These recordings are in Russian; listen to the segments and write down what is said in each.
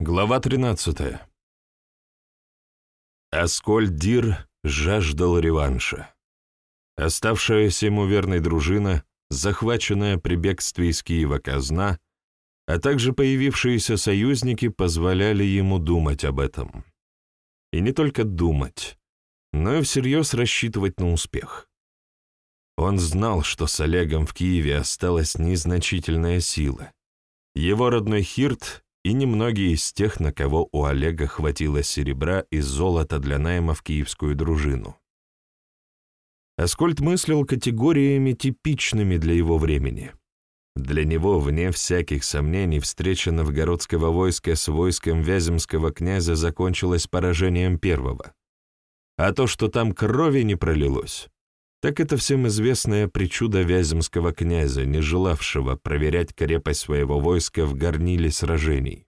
Глава 13. Аскольд Дир жаждал реванша. Оставшаяся ему верной дружина, захваченная при бегстве из Киева казна, а также появившиеся союзники позволяли ему думать об этом. И не только думать, но и всерьез рассчитывать на успех. Он знал, что с Олегом в Киеве осталась незначительная сила. Его родной Хирт и немногие из тех, на кого у Олега хватило серебра и золота для найма в киевскую дружину. Аскольд мыслил категориями, типичными для его времени. Для него, вне всяких сомнений, встреча новгородского войска с войском Вяземского князя закончилась поражением первого. А то, что там крови не пролилось, так это всем известное причуда Вяземского князя, не желавшего проверять крепость своего войска в горниле сражений,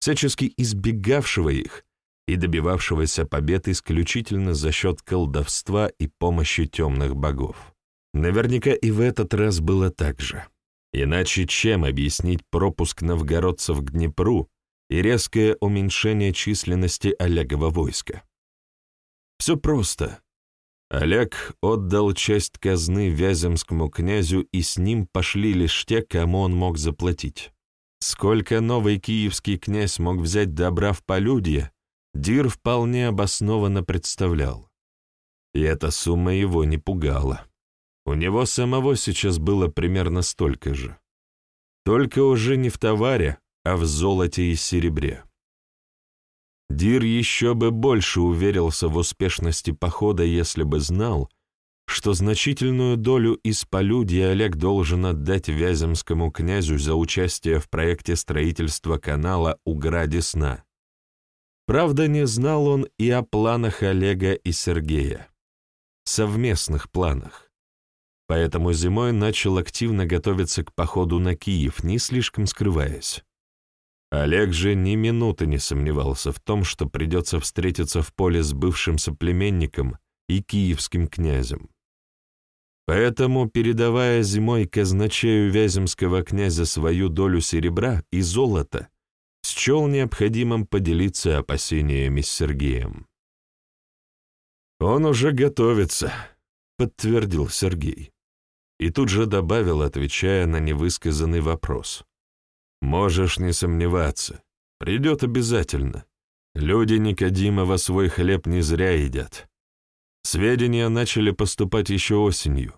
всячески избегавшего их и добивавшегося побед исключительно за счет колдовства и помощи темных богов. Наверняка и в этот раз было так же. Иначе чем объяснить пропуск новгородцев к Днепру и резкое уменьшение численности Олегова войска? Все просто. Олег отдал часть казны Вяземскому князю, и с ним пошли лишь те, кому он мог заплатить. Сколько новый киевский князь мог взять добра в полюдье, Дир вполне обоснованно представлял. И эта сумма его не пугала. У него самого сейчас было примерно столько же. Только уже не в товаре, а в золоте и серебре. Дир еще бы больше уверился в успешности похода, если бы знал, что значительную долю из полюдья Олег должен отдать Вяземскому князю за участие в проекте строительства канала Угра-Десна. Правда, не знал он и о планах Олега и Сергея. Совместных планах. Поэтому зимой начал активно готовиться к походу на Киев, не слишком скрываясь. Олег же ни минуты не сомневался в том, что придется встретиться в поле с бывшим соплеменником и киевским князем. Поэтому, передавая зимой казначею Вяземского князя свою долю серебра и золота, счел необходимым поделиться опасениями с Сергеем. «Он уже готовится», — подтвердил Сергей. И тут же добавил, отвечая на невысказанный вопрос. Можешь не сомневаться. Придет обязательно. Люди Никодимова свой хлеб не зря едят. Сведения начали поступать еще осенью.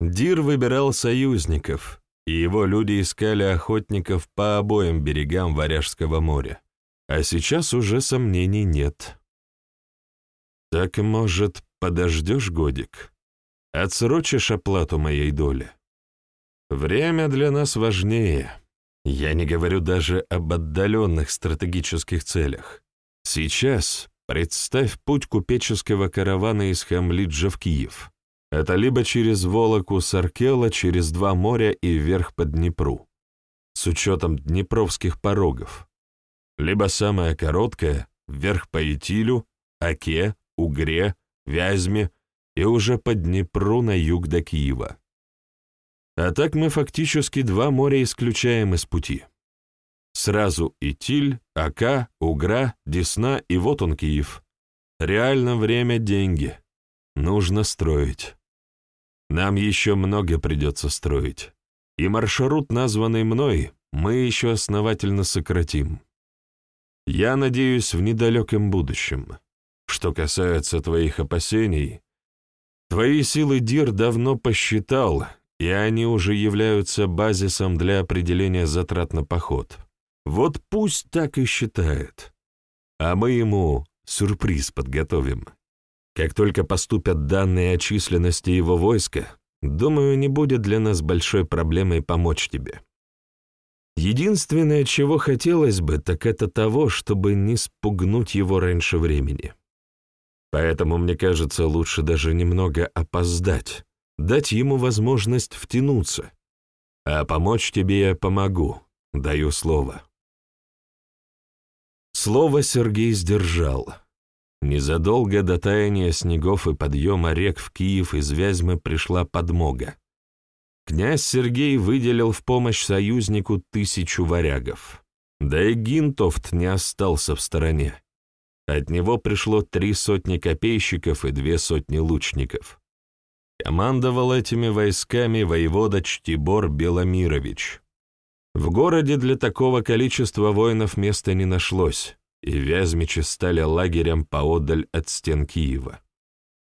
Дир выбирал союзников, и его люди искали охотников по обоим берегам Варяжского моря. А сейчас уже сомнений нет. Так, может, подождешь годик? Отсрочишь оплату моей доли? Время для нас важнее. Я не говорю даже об отдаленных стратегических целях. Сейчас представь путь купеческого каравана из Хамлиджа в Киев. Это либо через Волоку с Аркела, через два моря и вверх по Днепру, с учетом днепровских порогов. Либо самая короткая, вверх по Итилю, Оке, Угре, Вязьме и уже по Днепру на юг до Киева. А так мы фактически два моря исключаем из пути. Сразу Итиль, Ака, Угра, Десна и вот он Киев. Реально время — деньги. Нужно строить. Нам еще много придется строить. И маршрут, названный мной, мы еще основательно сократим. Я надеюсь в недалеком будущем. Что касается твоих опасений, твои силы Дир давно посчитал — и они уже являются базисом для определения затрат на поход. Вот пусть так и считает. А мы ему сюрприз подготовим. Как только поступят данные о численности его войска, думаю, не будет для нас большой проблемой помочь тебе. Единственное, чего хотелось бы, так это того, чтобы не спугнуть его раньше времени. Поэтому, мне кажется, лучше даже немного опоздать, дать ему возможность втянуться. А помочь тебе я помогу, даю слово. Слово Сергей сдержал. Незадолго до таяния снегов и подъема рек в Киев из Вязьмы пришла подмога. Князь Сергей выделил в помощь союзнику тысячу варягов. Да и Гинтофт не остался в стороне. От него пришло три сотни копейщиков и две сотни лучников. Командовал этими войсками воевода Чтибор Беломирович. В городе для такого количества воинов места не нашлось, и Вязмичи стали лагерем поодаль от стен Киева.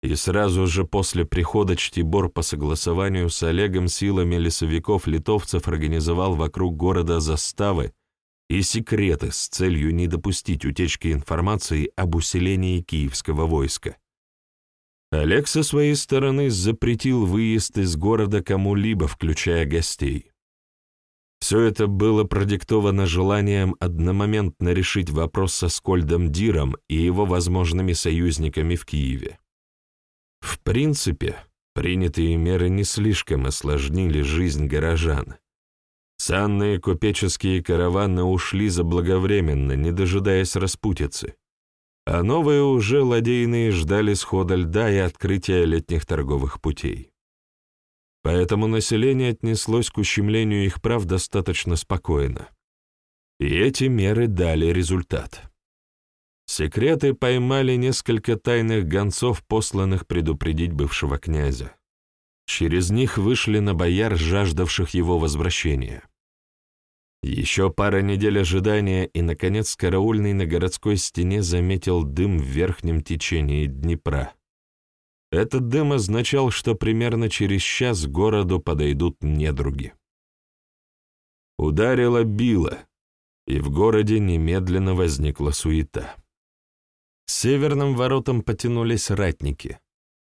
И сразу же после прихода Чтибор по согласованию с Олегом силами лесовиков-литовцев организовал вокруг города заставы и секреты с целью не допустить утечки информации об усилении киевского войска. Олег со своей стороны запретил выезд из города кому-либо, включая гостей. Все это было продиктовано желанием одномоментно решить вопрос со Скольдом Диром и его возможными союзниками в Киеве. В принципе, принятые меры не слишком осложнили жизнь горожан. Санные купеческие караваны ушли заблаговременно, не дожидаясь распутицы, а новые уже ладейные ждали схода льда и открытия летних торговых путей. Поэтому население отнеслось к ущемлению их прав достаточно спокойно. И эти меры дали результат. Секреты поймали несколько тайных гонцов, посланных предупредить бывшего князя. Через них вышли на бояр, жаждавших его возвращения. Еще пара недель ожидания, и, наконец, караульный на городской стене заметил дым в верхнем течении Днепра. Этот дым означал, что примерно через час к городу подойдут недруги. Ударило било, и в городе немедленно возникла суета. С северным воротом потянулись ратники.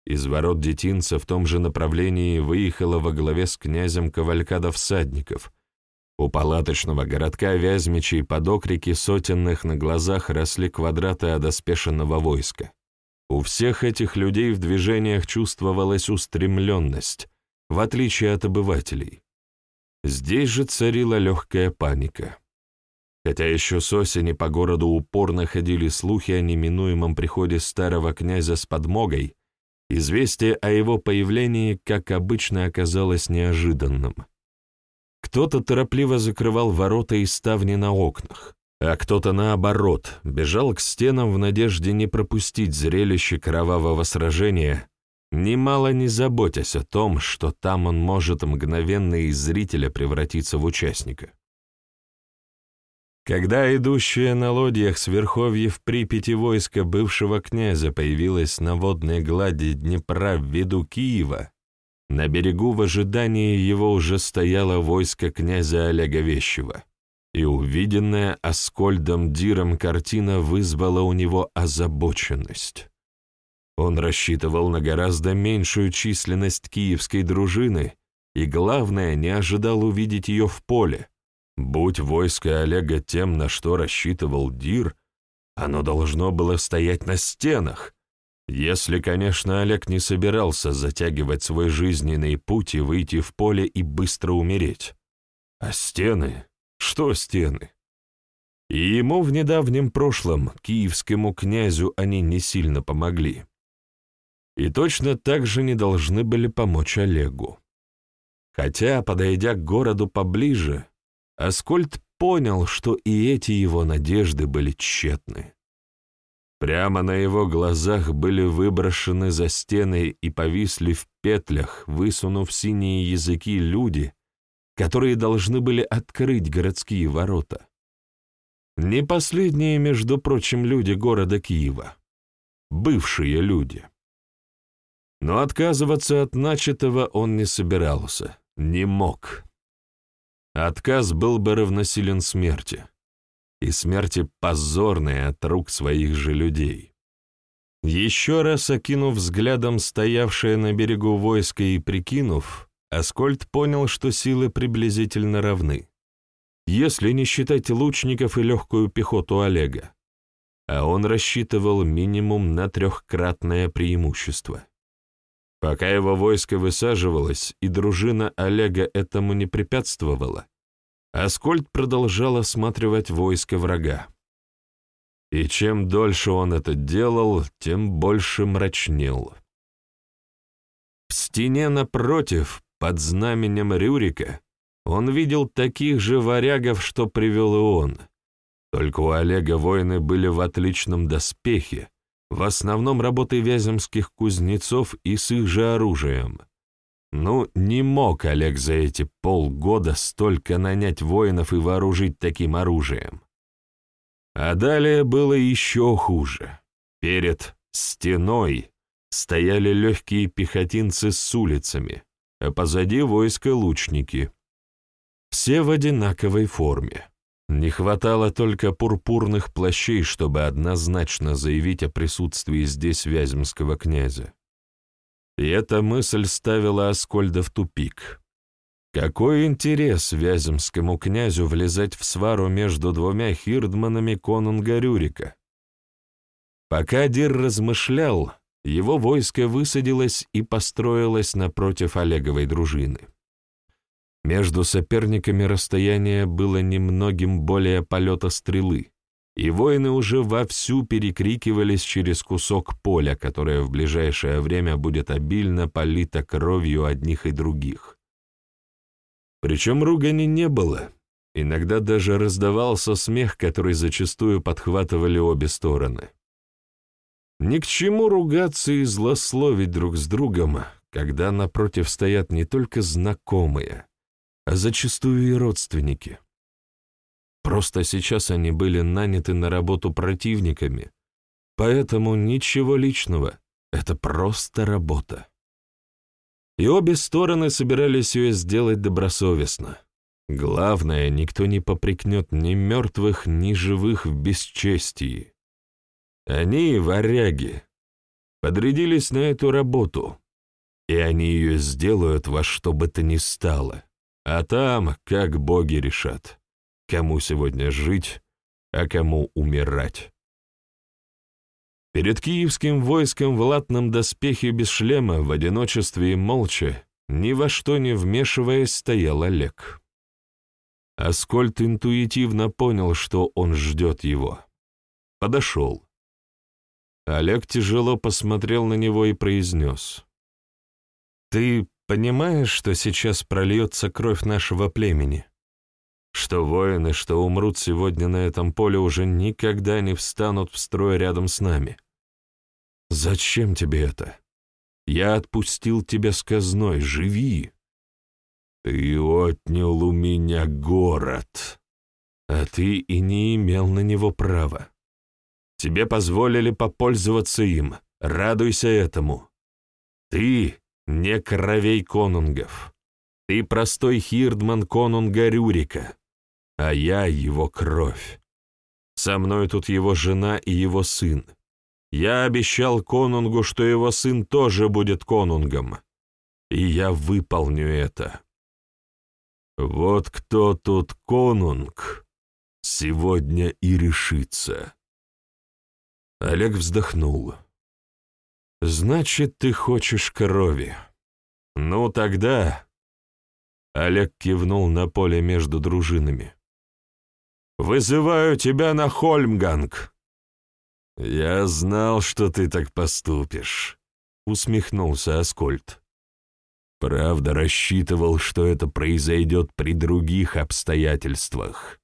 Из ворот детинца в том же направлении выехала во главе с князем кавалькада всадников. У палаточного городка Вязьмичей под окрики сотенных на глазах росли квадраты одоспешенного войска. У всех этих людей в движениях чувствовалась устремленность, в отличие от обывателей. Здесь же царила легкая паника. Хотя еще с осени по городу упорно ходили слухи о неминуемом приходе старого князя с подмогой, известие о его появлении, как обычно, оказалось неожиданным. Кто-то торопливо закрывал ворота и ставни на окнах, а кто-то, наоборот, бежал к стенам в надежде не пропустить зрелище кровавого сражения, немало не заботясь о том, что там он может мгновенно из зрителя превратиться в участника. Когда идущее на лодьях с верховьев Припяти войско бывшего князя появилось на водной глади Днепра в виду Киева, на берегу в ожидании его уже стояло войско князя Олега Вещева, и увиденная Аскольдом Диром картина вызвала у него озабоченность. Он рассчитывал на гораздо меньшую численность киевской дружины и, главное, не ожидал увидеть ее в поле, Будь войско Олега тем, на что рассчитывал Дир, оно должно было стоять на стенах, если, конечно, Олег не собирался затягивать свой жизненный путь и выйти в поле и быстро умереть. А стены? Что стены? И ему в недавнем прошлом, киевскому князю, они не сильно помогли. И точно так же не должны были помочь Олегу. Хотя, подойдя к городу поближе, Аскольд понял, что и эти его надежды были тщетны. Прямо на его глазах были выброшены за стены и повисли в петлях, высунув синие языки люди, которые должны были открыть городские ворота. Не последние, между прочим, люди города Киева. Бывшие люди. Но отказываться от начатого он не собирался, не мог. Отказ был бы равносилен смерти. И смерти позорной от рук своих же людей. Еще раз окинув взглядом стоявшее на берегу войско и прикинув, Аскольд понял, что силы приблизительно равны, если не считать лучников и легкую пехоту Олега. А он рассчитывал минимум на трехкратное преимущество. Пока его войско высаживалось, и дружина Олега этому не препятствовала, Аскольд продолжал осматривать войско врага. И чем дольше он это делал, тем больше мрачнел. В стене напротив, под знаменем Рюрика, он видел таких же варягов, что привел и он, Только у Олега воины были в отличном доспехе, в основном работы вяземских кузнецов и с их же оружием. Ну, не мог Олег за эти полгода столько нанять воинов и вооружить таким оружием. А далее было еще хуже. Перед стеной стояли легкие пехотинцы с улицами, а позади войска лучники. Все в одинаковой форме. Не хватало только пурпурных плащей, чтобы однозначно заявить о присутствии здесь вяземского князя. И эта мысль ставила Аскольда в тупик. Какой интерес вяземскому князю влезать в свару между двумя хирдманами конунга Рюрика? Пока Дир размышлял, его войско высадилось и построилось напротив Олеговой дружины. Между соперниками расстояние было немногим более полета стрелы, и воины уже вовсю перекрикивались через кусок поля, которое в ближайшее время будет обильно полито кровью одних и других. Причем ругани не было, иногда даже раздавался смех, который зачастую подхватывали обе стороны. Ни к чему ругаться и злословить друг с другом, когда напротив стоят не только знакомые, а зачастую и родственники. Просто сейчас они были наняты на работу противниками, поэтому ничего личного, это просто работа. И обе стороны собирались ее сделать добросовестно. Главное, никто не попрекнет ни мертвых, ни живых в бесчестии. Они, варяги, подрядились на эту работу, и они ее сделают во что бы то ни стало. А там, как боги решат, кому сегодня жить, а кому умирать. Перед киевским войском в латном доспехе без шлема, в одиночестве и молча, ни во что не вмешиваясь, стоял Олег. Аскольд интуитивно понял, что он ждет его. Подошел. Олег тяжело посмотрел на него и произнес. «Ты понимаешь, что сейчас прольется кровь нашего племени? Что воины, что умрут сегодня на этом поле, уже никогда не встанут в строй рядом с нами? Зачем тебе это? Я отпустил тебя с казной, живи!» «Ты отнял у меня город, а ты и не имел на него права. Тебе позволили попользоваться им. Радуйся этому. Ты не кровей конунгов. Ты простой хирдман конунга Рюрика, а я его кровь. Со мной тут его жена и его сын. Я обещал конунгу, что его сын тоже будет конунгом. И я выполню это. Вот кто тут конунг, сегодня и решится. Олег вздохнул. «Значит, ты хочешь крови. Ну, тогда...» Олег кивнул на поле между дружинами. «Вызываю тебя на Хольмганг!» «Я знал, что ты так поступишь», — усмехнулся Аскольд. «Правда, рассчитывал, что это произойдет при других обстоятельствах.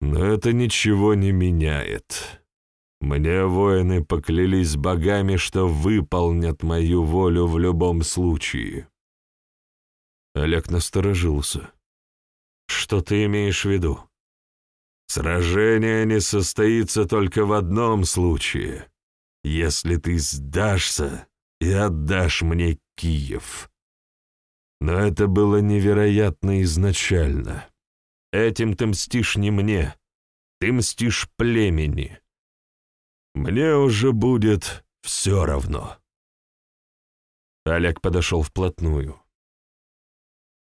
Но это ничего не меняет. Мне воины поклялись богами, что выполнят мою волю в любом случае. Олег насторожился. Что ты имеешь в виду? Сражение не состоится только в одном случае, если ты сдашься и отдашь мне Киев. Но это было невероятно изначально. Этим ты мстишь не мне, ты мстишь племени. Мне уже будет все равно. Олег подошел вплотную.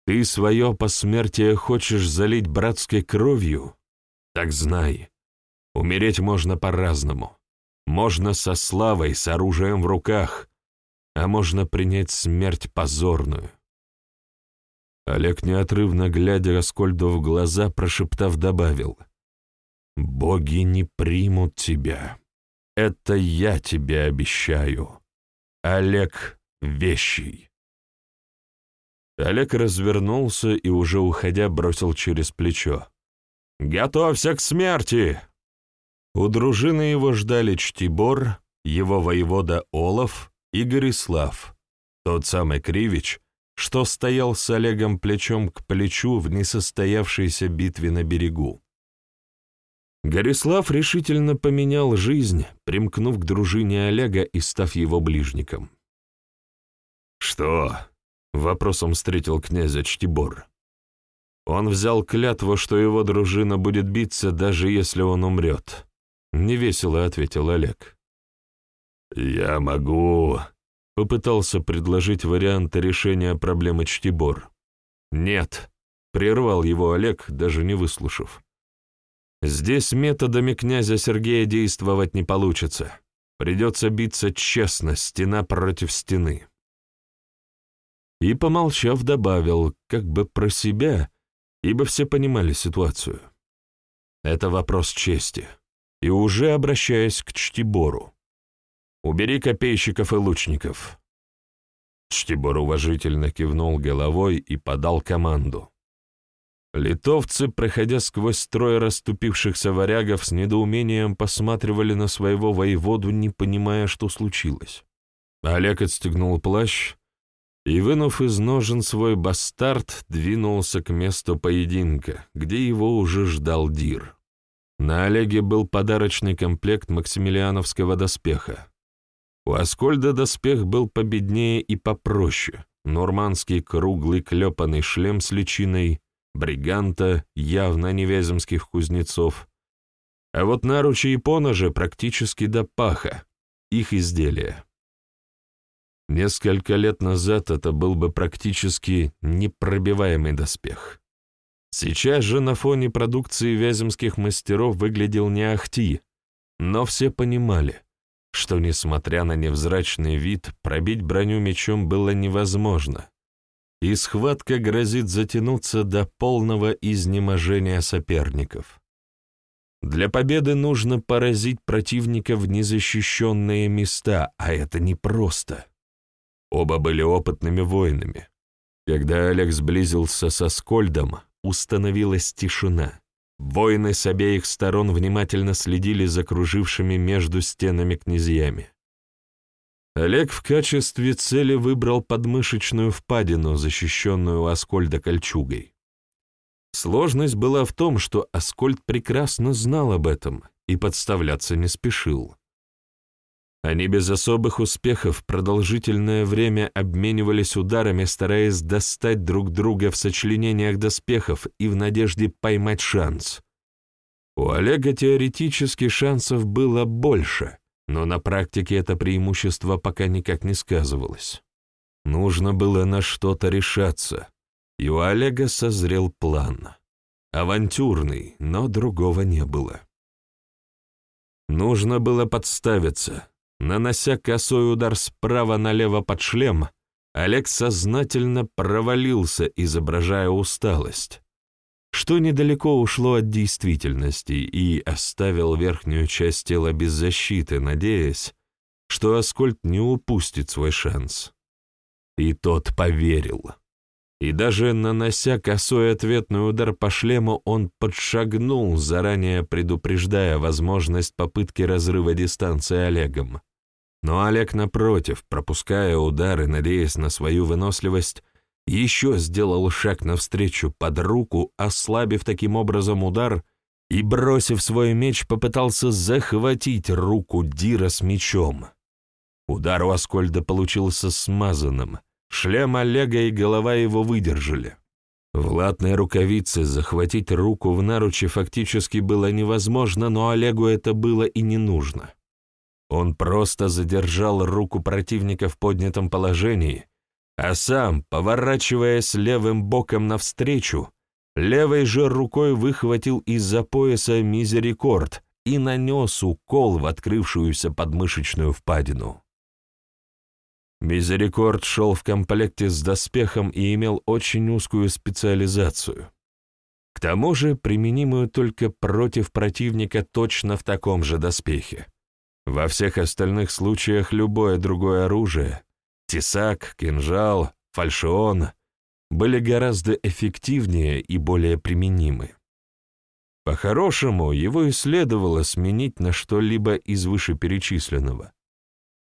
Ты свое посмертие хочешь залить братской кровью? Так знай, умереть можно по-разному. Можно со славой, с оружием в руках, а можно принять смерть позорную. Олег, неотрывно глядя Раскольду в глаза, прошептав, добавил, «Боги не примут тебя». Это я тебе обещаю. Олег Вещий. Олег развернулся и, уже уходя, бросил через плечо. Готовься к смерти!» У дружины его ждали Чтибор, его воевода Олаф и Горислав, тот самый Кривич, что стоял с Олегом плечом к плечу в несостоявшейся битве на берегу. Горислав решительно поменял жизнь, примкнув к дружине Олега и став его ближником. «Что?» — вопросом встретил князя Чтибор. Он взял клятву, что его дружина будет биться, даже если он умрет. Невесело ответил Олег. «Я могу...» — попытался предложить варианты решения проблемы Чтибор. «Нет», — прервал его Олег, даже не выслушав. «Здесь методами князя Сергея действовать не получится. Придется биться честно, стена против стены». И, помолчав, добавил, как бы про себя, ибо все понимали ситуацию. Это вопрос чести. И уже обращаясь к Чтибору. «Убери копейщиков и лучников». Чтибор уважительно кивнул головой и подал команду. Литовцы, проходя сквозь строй расступившихся варягов, с недоумением посматривали на своего воеводу, не понимая, что случилось. Олег отстегнул плащ, и, вынув из ножен свой бастард, двинулся к месту поединка, где его уже ждал Дир. На Олеге был подарочный комплект максимилиановского доспеха. У Аскольда доспех был победнее и попроще. Нормандский круглый клепанный шлем с личиной, бриганта, явно не вяземских кузнецов. А вот наручи и поножи практически до паха, их изделия. Несколько лет назад это был бы практически непробиваемый доспех. Сейчас же на фоне продукции вяземских мастеров выглядел не ахти, но все понимали, что, несмотря на невзрачный вид, пробить броню мечом было невозможно, и схватка грозит затянуться до полного изнеможения соперников. Для победы нужно поразить противника в незащищенные места, а это непросто. Оба были опытными воинами. Когда Олег сблизился со Скольдом, установилась тишина. Воины с обеих сторон внимательно следили за кружившими между стенами князьями. Олег в качестве цели выбрал подмышечную впадину, защищенную у Аскольда кольчугой. Сложность была в том, что Аскольд прекрасно знал об этом и подставляться не спешил. Они без особых успехов продолжительное время обменивались ударами, стараясь достать друг друга в сочленениях доспехов и в надежде поймать шанс. У Олега теоретически шансов было больше, но на практике это преимущество пока никак не сказывалось. Нужно было на что-то решаться, и у Олега созрел план. Авантюрный, но другого не было. Нужно было подставиться, Нанося косой удар справа налево под шлем, Олег сознательно провалился, изображая усталость, что недалеко ушло от действительности и оставил верхнюю часть тела без защиты, надеясь, что Аскольд не упустит свой шанс. И тот поверил. И даже нанося косой ответный удар по шлему, он подшагнул, заранее предупреждая возможность попытки разрыва дистанции Олегом. Но Олег, напротив, пропуская удары, надеясь на свою выносливость, еще сделал шаг навстречу под руку, ослабив таким образом удар, и, бросив свой меч, попытался захватить руку Дира с мечом. Удар у Аскольда получился смазанным, шлем Олега и голова его выдержали. В латной рукавице захватить руку в наруче фактически было невозможно, но Олегу это было и не нужно. Он просто задержал руку противника в поднятом положении, а сам, поворачиваясь левым боком навстречу, левой же рукой выхватил из-за пояса мизерикорд и нанес укол в открывшуюся подмышечную впадину. Мизерикорд шел в комплекте с доспехом и имел очень узкую специализацию. К тому же применимую только против противника точно в таком же доспехе. Во всех остальных случаях любое другое оружие — тесак, кинжал, фальшион — были гораздо эффективнее и более применимы. По-хорошему, его и следовало сменить на что-либо из вышеперечисленного.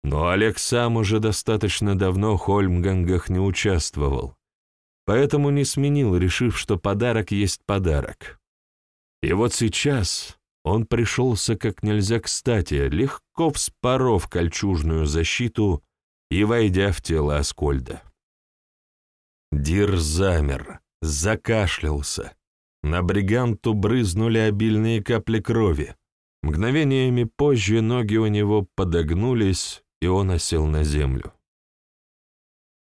Но Олег сам уже достаточно давно в Хольмгангах не участвовал, поэтому не сменил, решив, что подарок есть подарок. И вот сейчас он пришелся как нельзя кстати, легко вспоров кольчужную защиту и войдя в тело Аскольда. Дир замер, закашлялся. На бриганту брызнули обильные капли крови. Мгновениями позже ноги у него подогнулись, и он осел на землю.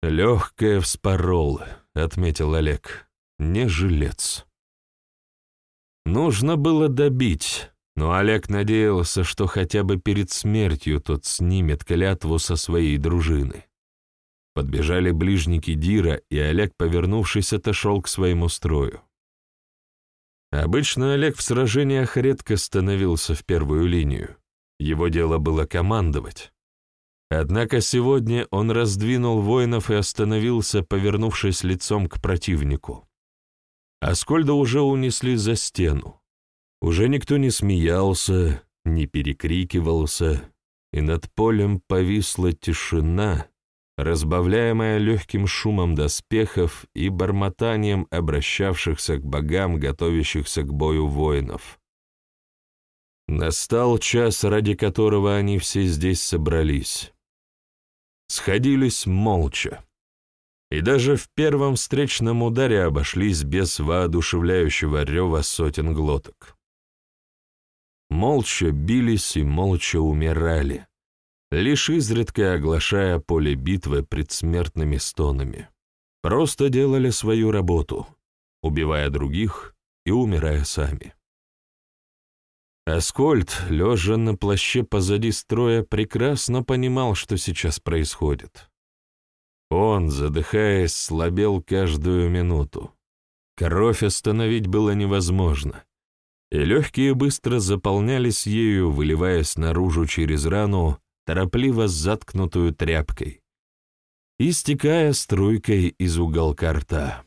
«Легкое вспорол», — отметил Олег, — «не жилец». Нужно было добить, но Олег надеялся, что хотя бы перед смертью тот снимет клятву со своей дружины. Подбежали ближники Дира, и Олег, повернувшись, отошел к своему строю. Обычно Олег в сражениях редко становился в первую линию. Его дело было командовать. Однако сегодня он раздвинул воинов и остановился, повернувшись лицом к противнику. Аскольда уже унесли за стену. Уже никто не смеялся, не перекрикивался, и над полем повисла тишина, разбавляемая легким шумом доспехов и бормотанием обращавшихся к богам, готовящихся к бою воинов. Настал час, ради которого они все здесь собрались. Сходились молча. И даже в первом встречном ударе обошлись без воодушевляющего рева сотен глоток молча бились и молча умирали, лишь изредка оглашая поле битвы предсмертными стонами. Просто делали свою работу, убивая других и умирая сами. Аскольд, лежа на плаще позади строя, прекрасно понимал, что сейчас происходит. Он, задыхаясь, слабел каждую минуту. Кровь остановить было невозможно и легкие быстро заполнялись ею, выливаясь наружу через рану, торопливо заткнутую тряпкой, и стекая струйкой из уголка рта.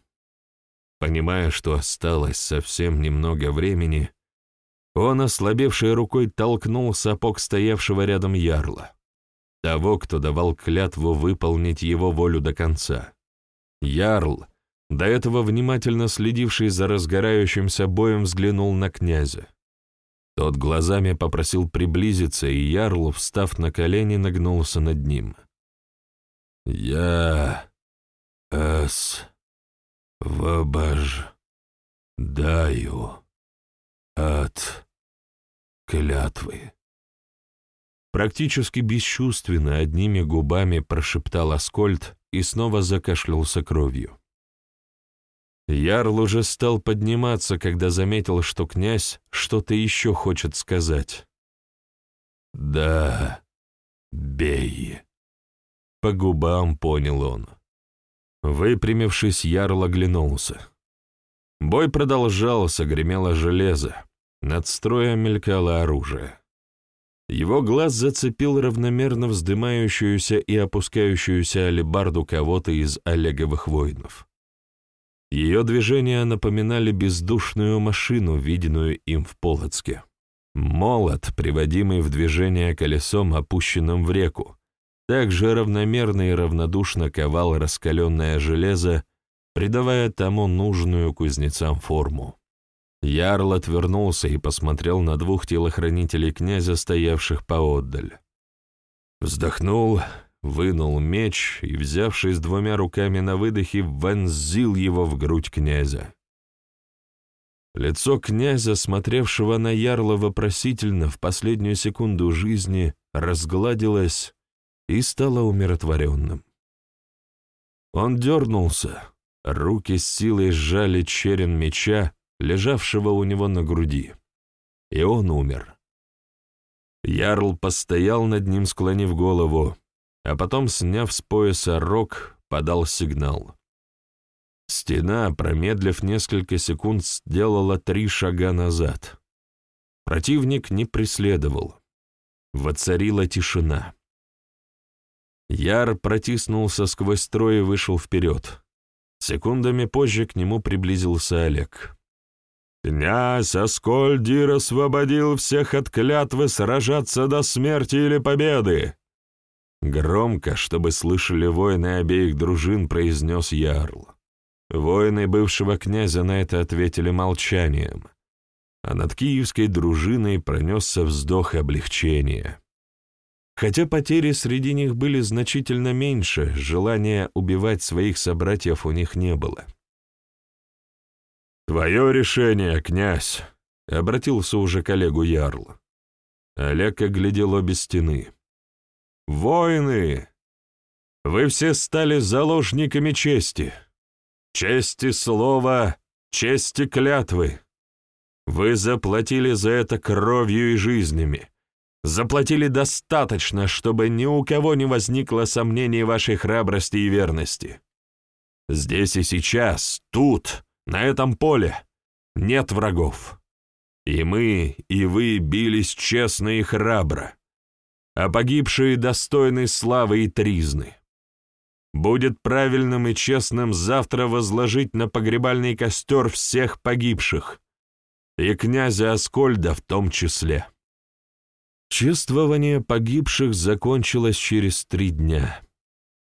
Понимая, что осталось совсем немного времени, он, ослабевшей рукой, толкнул сапог стоявшего рядом ярла, того, кто давал клятву выполнить его волю до конца. Ярл — до этого внимательно следивший за разгорающимся боем взглянул на князя. Тот глазами попросил приблизиться, и Ярл, встав на колени, нагнулся над ним. «Я... ас... даю от клятвы». Практически бесчувственно одними губами прошептал Аскольд и снова закашлялся кровью. Ярл уже стал подниматься, когда заметил, что князь что-то еще хочет сказать. «Да, бей!» По губам понял он. Выпрямившись, Ярл оглянулся. Бой продолжался, гремело железо. Над строем мелькало оружие. Его глаз зацепил равномерно вздымающуюся и опускающуюся алебарду кого-то из Олеговых воинов. Ее движения напоминали бездушную машину, виденную им в Полоцке. Молот, приводимый в движение колесом, опущенным в реку, также равномерно и равнодушно ковал раскаленное железо, придавая тому нужную кузнецам форму. Ярл отвернулся и посмотрел на двух телохранителей князя, стоявших поотдаль. Вздохнул, вынул меч и, взявшись двумя руками на выдохе, вонзил его в грудь князя. Лицо князя, смотревшего на Ярла вопросительно в последнюю секунду жизни, разгладилось и стало умиротворенным. Он дернулся, руки с силой сжали черен меча, лежавшего у него на груди, и он умер. Ярл постоял над ним, склонив голову, а потом, сняв с пояса рог, подал сигнал. Стена, промедлив несколько секунд, сделала три шага назад. Противник не преследовал. Воцарила тишина. Яр протиснулся сквозь строй и вышел вперед. Секундами позже к нему приблизился Олег. Князь Аскольдир освободил всех от клятвы сражаться до смерти или победы. Громко, чтобы слышали воины обеих дружин, произнес Ярл. Воины бывшего князя на это ответили молчанием, а над киевской дружиной пронесся вздох облегчения. Хотя потери среди них были значительно меньше, желания убивать своих собратьев у них не было. «Твое решение, князь!» — обратился уже коллегу Ярл. Олег оглядел обе стены. «Воины! Вы все стали заложниками чести. Чести слова, чести клятвы. Вы заплатили за это кровью и жизнями. Заплатили достаточно, чтобы ни у кого не возникло сомнений вашей храбрости и верности. Здесь и сейчас, тут, на этом поле нет врагов. И мы, и вы бились честно и храбро, а погибшие достойны славы и тризны. Будет правильным и честным завтра возложить на погребальный костер всех погибших, и князя Аскольда в том числе. Чествование погибших закончилось через три дня.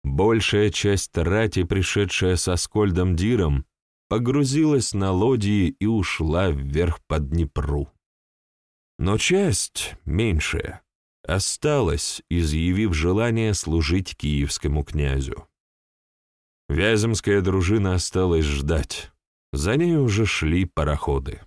Большая часть рати, пришедшая со Аскольдом Диром, погрузилась на лодии и ушла вверх по Днепру. Но часть, меньшая, осталась, изъявив желание служить киевскому князю. Вяземская дружина осталась ждать, за ней уже шли пароходы.